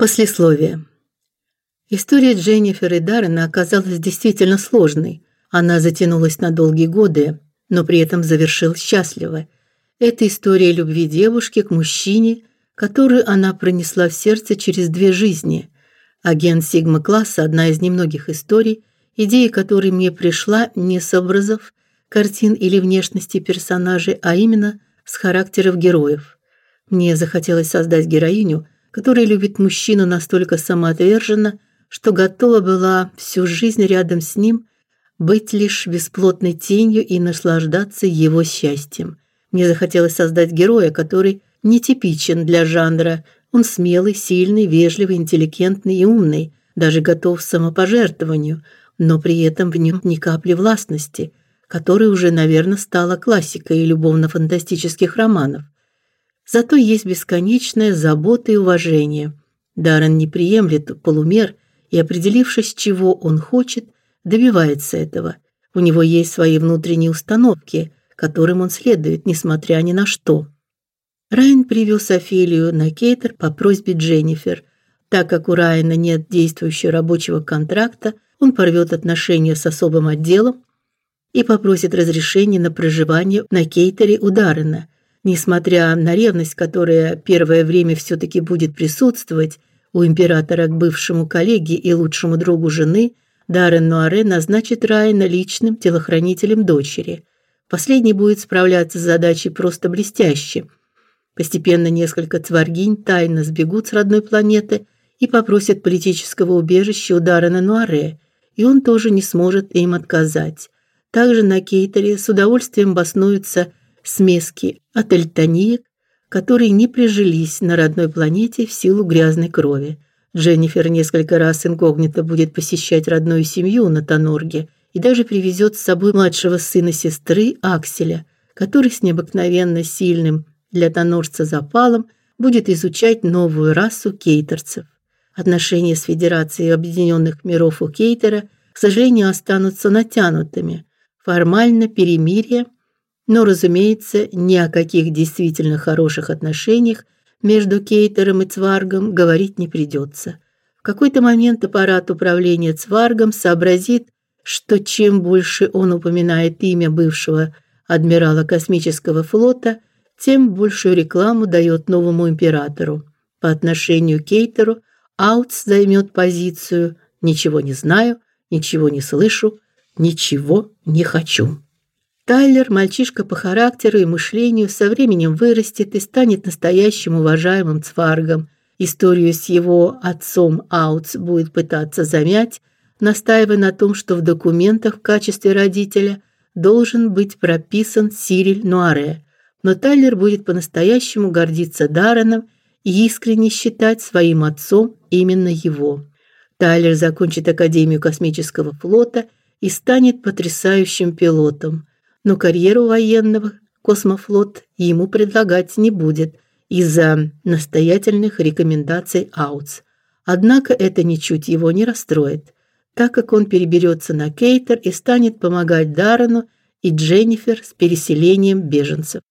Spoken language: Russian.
Послесловие. История Дженнифер и Даррена оказалась действительно сложной. Она затянулась на долгие годы, но при этом завершилась счастливо. Это история любви девушки к мужчине, которую она пронесла в сердце через две жизни. Агент Сигма-класса одна из немногих историй, идея которой мне пришла не с образов, картин или внешности персонажей, а именно с характеров героев. Мне захотелось создать героиню, которая любит мужчину настолько самоотверженно, что готова была всю жизнь рядом с ним, быть лишь бесплотной тенью и наслаждаться его счастьем. Мне захотелось создать героя, который нетипичен для жанра. Он смелый, сильный, вежливый, интеллигентный и умный, даже готов к самопожертвованию, но при этом в нем ни капли властности, которая уже, наверное, стала классикой любовно-фантастических романов. Зато есть бесконечная забота и уважение. Даррен не приемлет полумер и, определившись, чего он хочет, добивается этого. У него есть свои внутренние установки, которым он следует, несмотря ни на что. Райан привез Офелию на Кейтер по просьбе Дженнифер. Так как у Райана нет действующего рабочего контракта, он порвет отношения с особым отделом и попросит разрешения на проживание на Кейтере у Даррена – Несмотря на ревность, которая первое время все таки будет присутствовать у императора к бывшему коллеге и лучшему другу жены, Даррен Нуаре назначит Райана личным телохранителем дочери. Последний будет справляться с задачей просто блестяще. Постепенно несколько цваргинь тайно сбегут с родной планеты и попросят политического убежища у Даррена Нуаре, и он тоже не сможет им отказать. Также на Кейтере с удовольствием баснуются смески от эльтониек, которые не прижились на родной планете в силу грязной крови. Дженнифер несколько раз инкогнито будет посещать родную семью на Тонорге и даже привезет с собой младшего сына сестры Акселя, который с необыкновенно сильным для тонорца запалом будет изучать новую расу кейтерцев. Отношения с Федерацией Объединенных Миров у Кейтера, к сожалению, останутся натянутыми. Формально перемирие – но, разумеется, ни о каких действительно хороших отношениях между Кейтером и Цваргом говорить не придется. В какой-то момент аппарат управления Цваргом сообразит, что чем больше он упоминает имя бывшего адмирала космического флота, тем большую рекламу дает новому императору. По отношению к Кейтеру Аутс займет позицию «ничего не знаю», «ничего не слышу», «ничего не хочу». Тайлер, мальчишка по характеру и мышлению, со временем вырастет и станет настоящим уважаемым цваргом. Историю с его отцом Аутс будет пытаться замять, настаивая на том, что в документах в качестве родителя должен быть прописан Сириль Нуаре. Но Тайлер будет по-настоящему гордиться Дарреном и искренне считать своим отцом именно его. Тайлер закончит Академию космического флота и станет потрясающим пилотом но карьеру военного космофлот ему предлагать не будет из-за настоятельных рекомендаций Аутс. Однако это ничуть его не расстроит, так как он переберется на Кейтер и станет помогать Даррену и Дженнифер с переселением беженцев.